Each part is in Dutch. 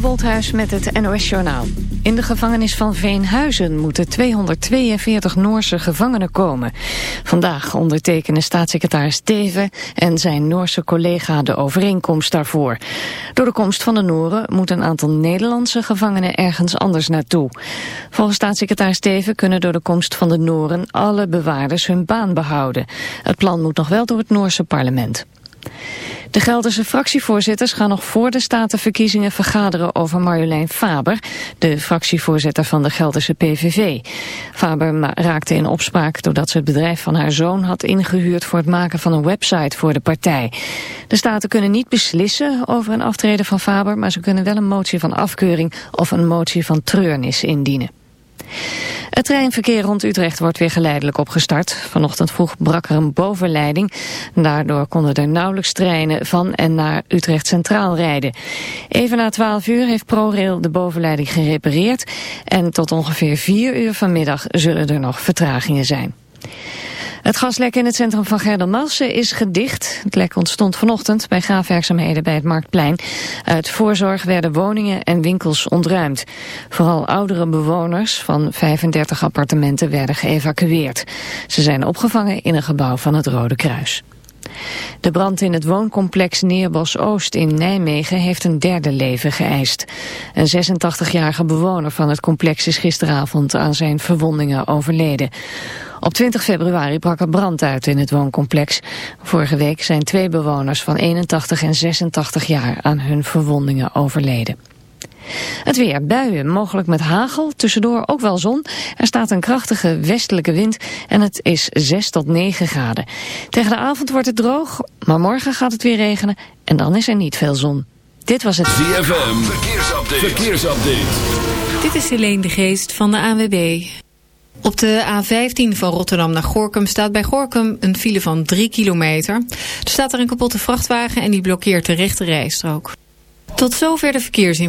Wolthuis met het NOS-journaal. In de gevangenis van Veenhuizen moeten 242 Noorse gevangenen komen. Vandaag ondertekenen staatssecretaris Teven en zijn Noorse collega de overeenkomst daarvoor. Door de komst van de Nooren moet een aantal Nederlandse gevangenen ergens anders naartoe. Volgens staatssecretaris Teven kunnen door de komst van de Nooren alle bewaarders hun baan behouden. Het plan moet nog wel door het Noorse parlement. De Gelderse fractievoorzitters gaan nog voor de statenverkiezingen vergaderen over Marjolein Faber, de fractievoorzitter van de Gelderse PVV. Faber raakte in opspraak doordat ze het bedrijf van haar zoon had ingehuurd voor het maken van een website voor de partij. De staten kunnen niet beslissen over een aftreden van Faber, maar ze kunnen wel een motie van afkeuring of een motie van treurnis indienen. Het treinverkeer rond Utrecht wordt weer geleidelijk opgestart. Vanochtend vroeg brak er een bovenleiding. Daardoor konden er nauwelijks treinen van en naar Utrecht Centraal rijden. Even na 12 uur heeft ProRail de bovenleiding gerepareerd. En tot ongeveer 4 uur vanmiddag zullen er nog vertragingen zijn. Het gaslek in het centrum van Geldermalsen is gedicht. Het lek ontstond vanochtend bij graafwerkzaamheden bij het Marktplein. Uit voorzorg werden woningen en winkels ontruimd. Vooral oudere bewoners van 35 appartementen werden geëvacueerd. Ze zijn opgevangen in een gebouw van het Rode Kruis. De brand in het wooncomplex Neerbos Oost in Nijmegen heeft een derde leven geëist. Een 86-jarige bewoner van het complex is gisteravond aan zijn verwondingen overleden. Op 20 februari brak er brand uit in het wooncomplex. Vorige week zijn twee bewoners van 81 en 86 jaar aan hun verwondingen overleden. Het weer, buien, mogelijk met hagel, tussendoor ook wel zon. Er staat een krachtige westelijke wind en het is 6 tot 9 graden. Tegen de avond wordt het droog, maar morgen gaat het weer regenen en dan is er niet veel zon. Dit was het ZFM, verkeersupdate. verkeersupdate. Dit is Helene de Geest van de ANWB. Op de A15 van Rotterdam naar Gorkum staat bij Gorkum een file van 3 kilometer. Er staat er een kapotte vrachtwagen en die blokkeert de rechte rijstrook. Tot zover de verkeersin.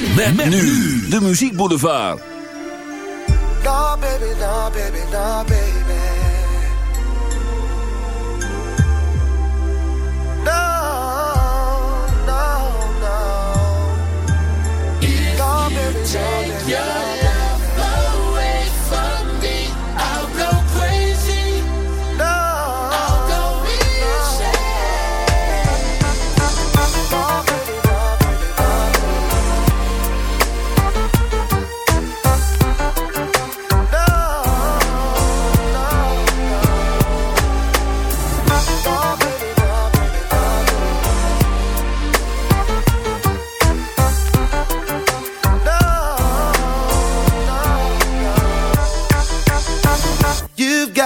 Met, met nu de muziekboulevard. No, baby, no, baby, no, baby.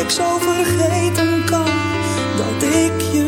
ik zo vergeten kan dat ik je.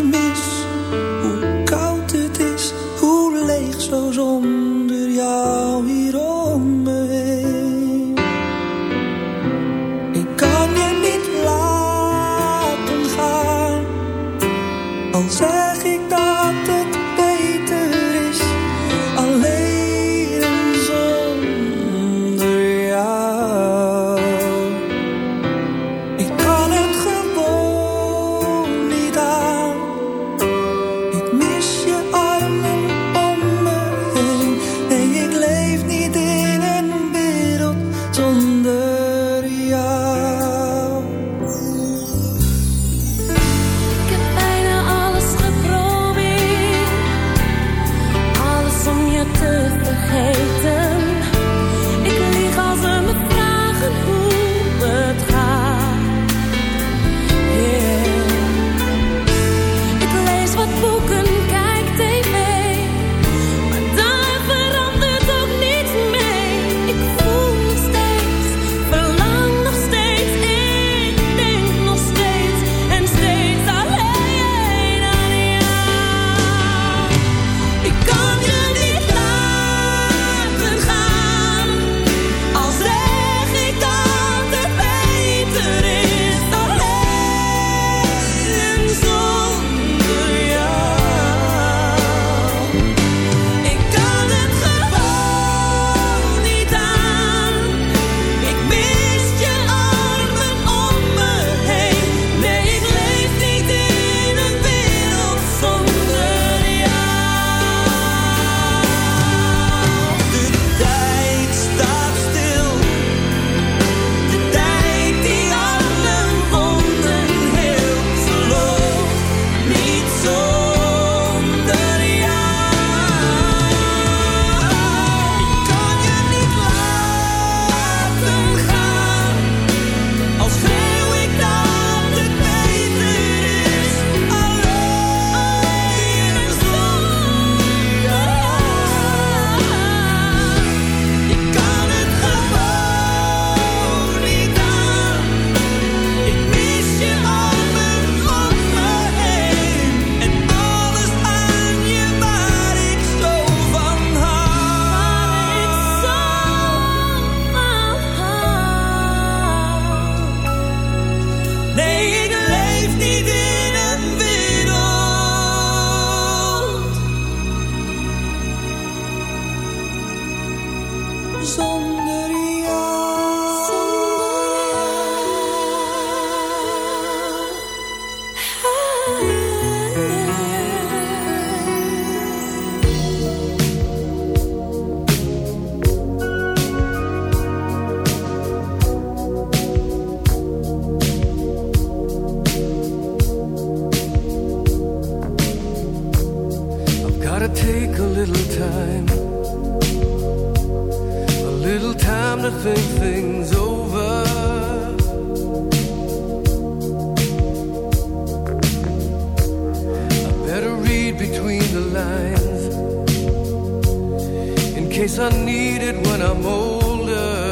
things I it when I'm older.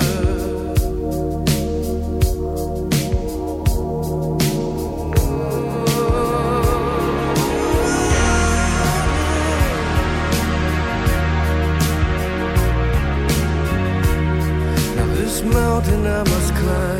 Now this mountain I must climb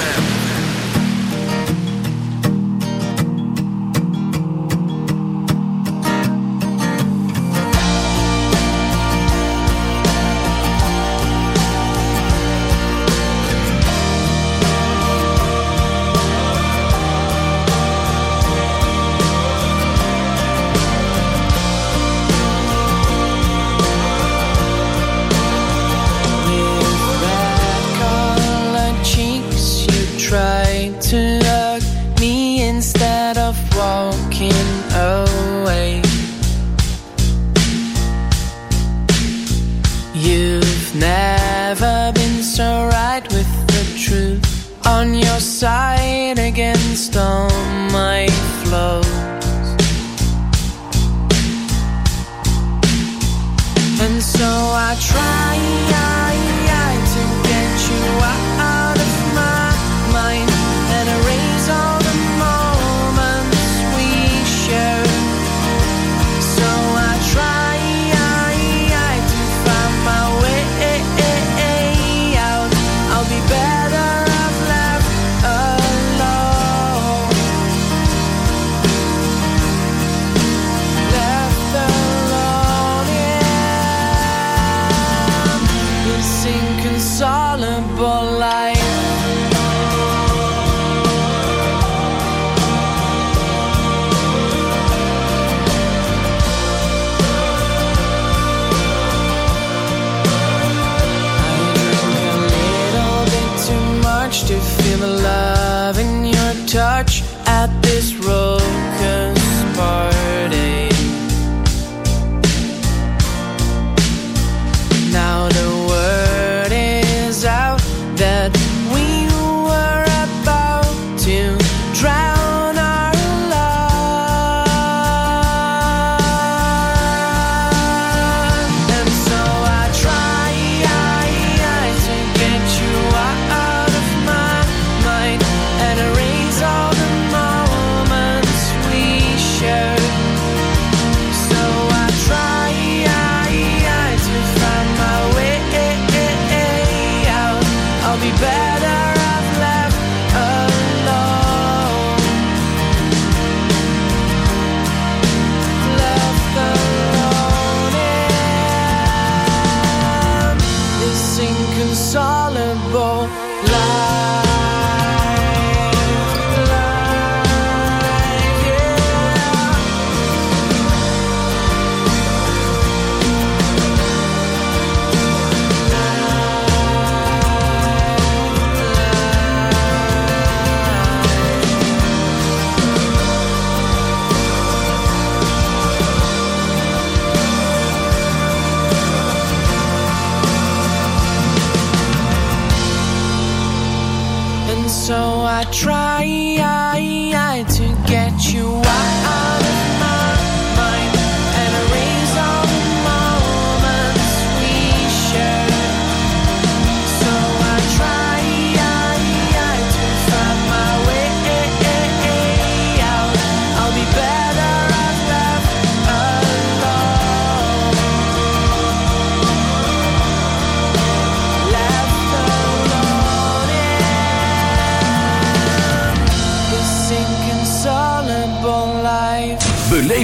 I try. I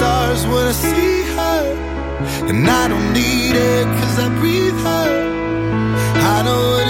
stars when I see her. And I don't need it cause I breathe her. I know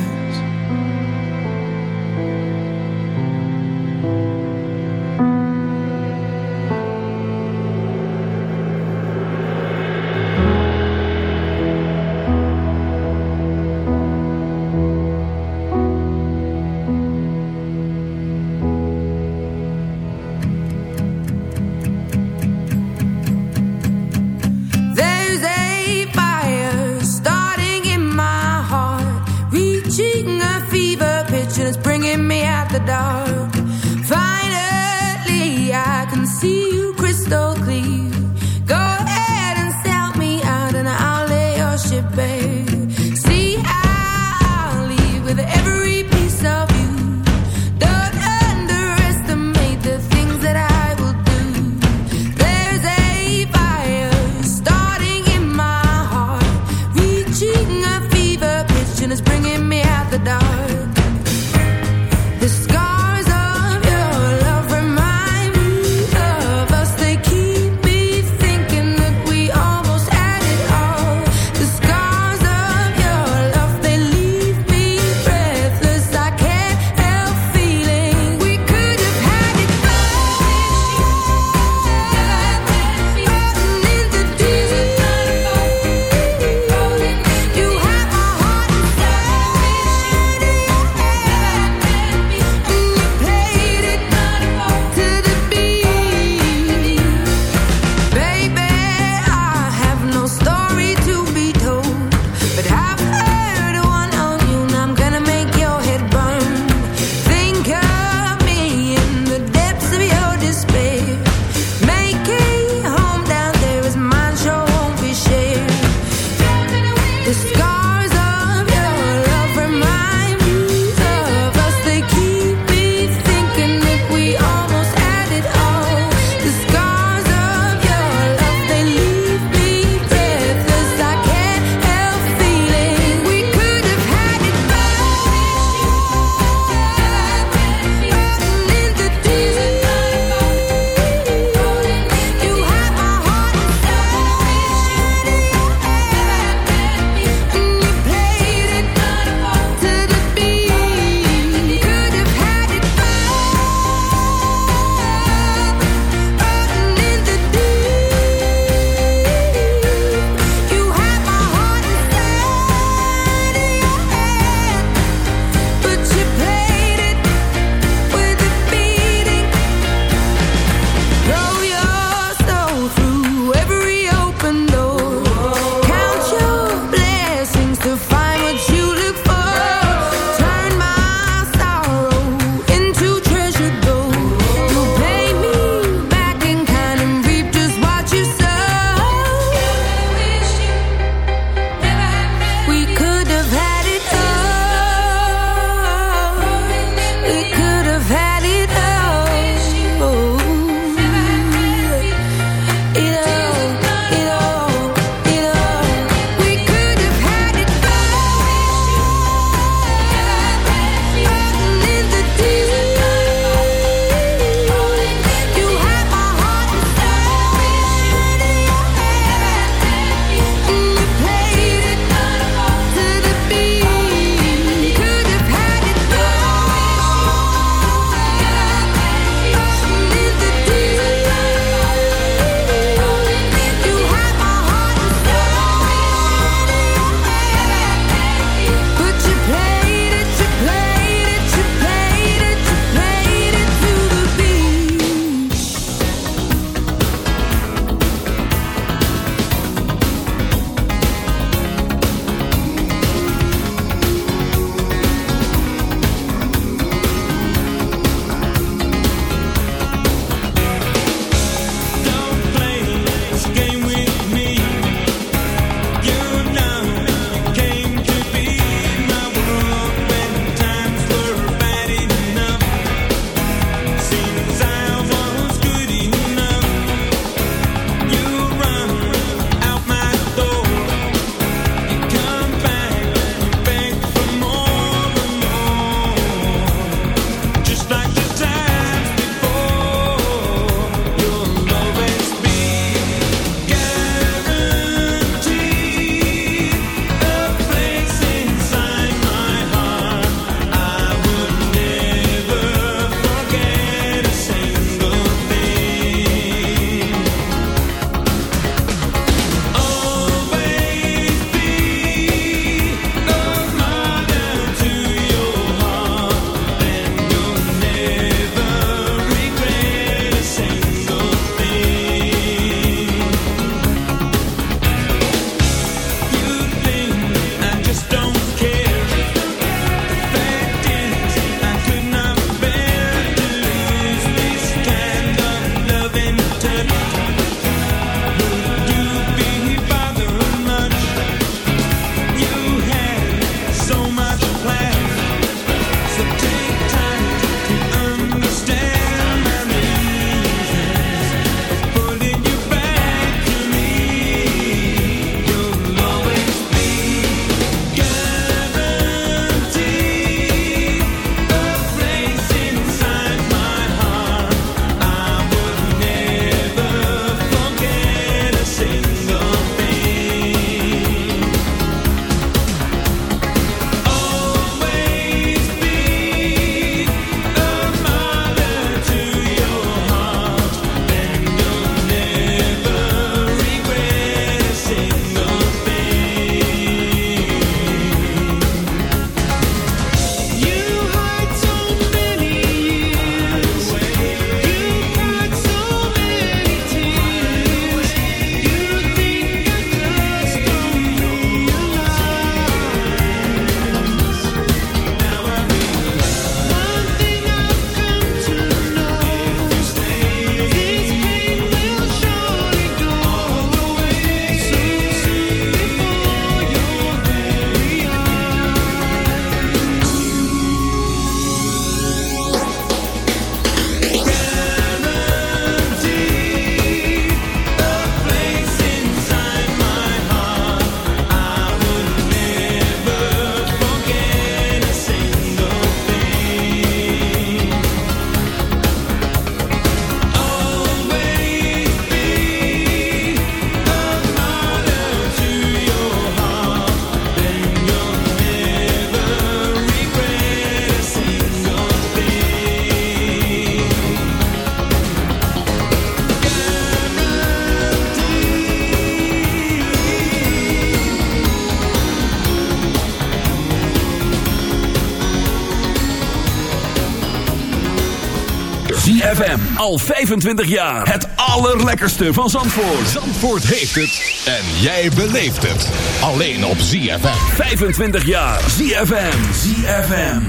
Al 25 jaar. Het allerlekkerste van Zandvoort. Zandvoort heeft het en jij beleeft het. Alleen op ZFM. 25 jaar. ZFM. ZFM.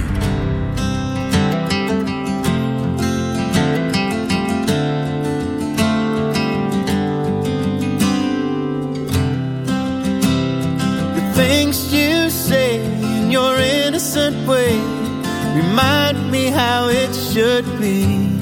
The things you say in your innocent way remind me how it should be.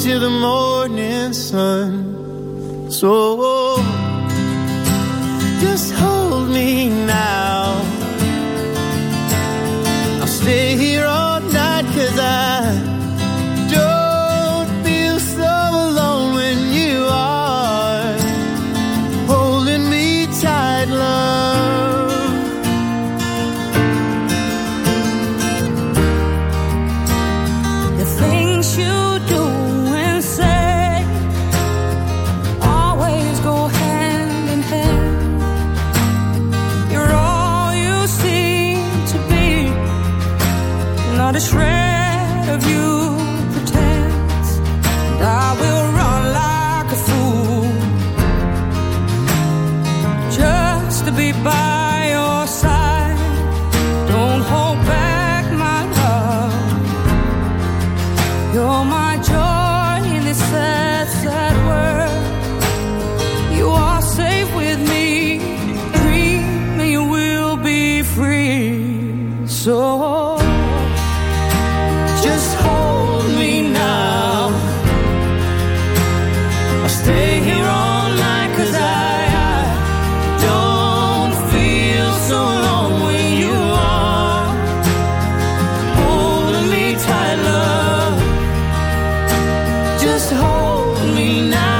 to the morning sun. So just hold me now. I'll stay here all night 'cause I me now.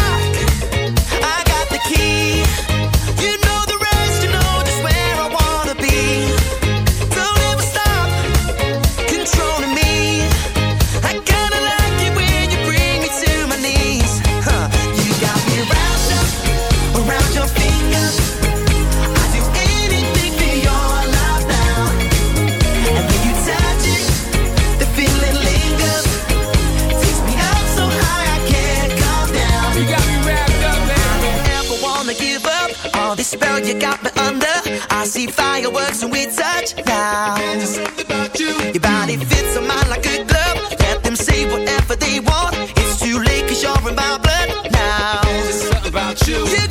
you got me under. I see fireworks and we touch now. There's something about you. Your body fits on mine like a glove. Let them say whatever they want. It's too late 'cause you're in my blood now. There's something about you. you